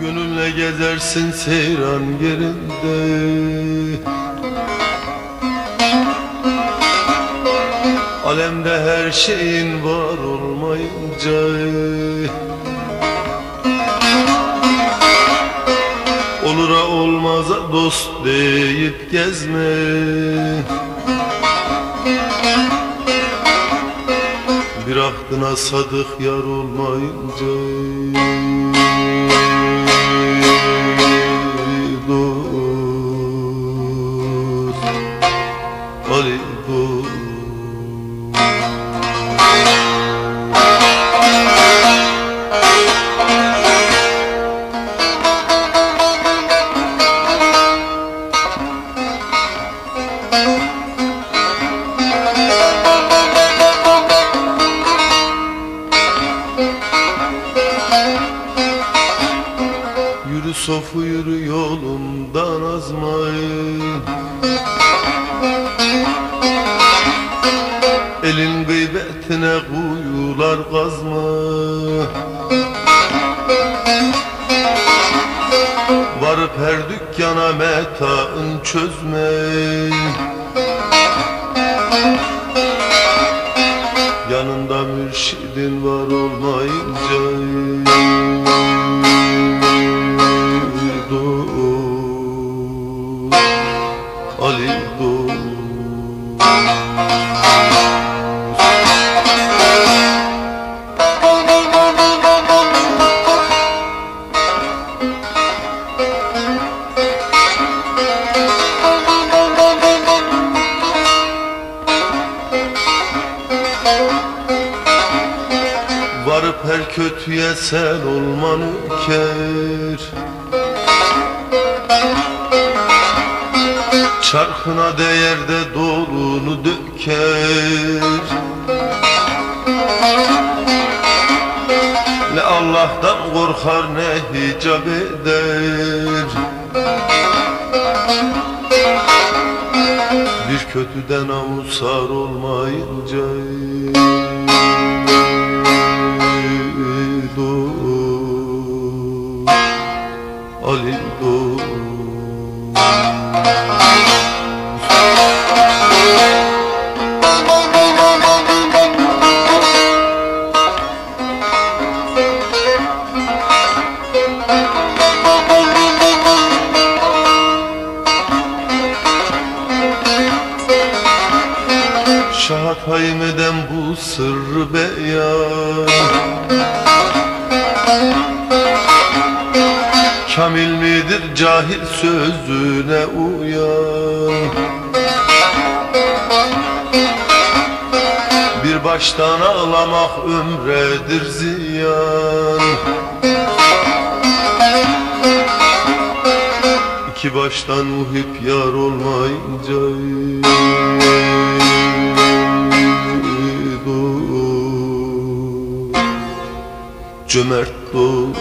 Gönlünle gezersin seyran yerinde. Alemde her şeyin var olmayınca. Olura olmaza dost deyip gezme. Bir ahdına sadık yar olmayınca Yürü yolumdan azmayın Elin gıybetine kuyular kazma. Varıp her dükkana metaın çözme. Yanında mürşidin var olmayınca Varıp her kötüye sen olman ülker Çarkına değer de dolunu döker. Ne Allah'tan korkar ne hicap eder. Bir kötüden avusar olmayınca Şahat haymeden bu sırrı beyan. Kamil midir cahil sözüne uyan? Bir baştan ağlamak ömredir ziyan İki baştan muhip yar olmayınca dost, Cömert dost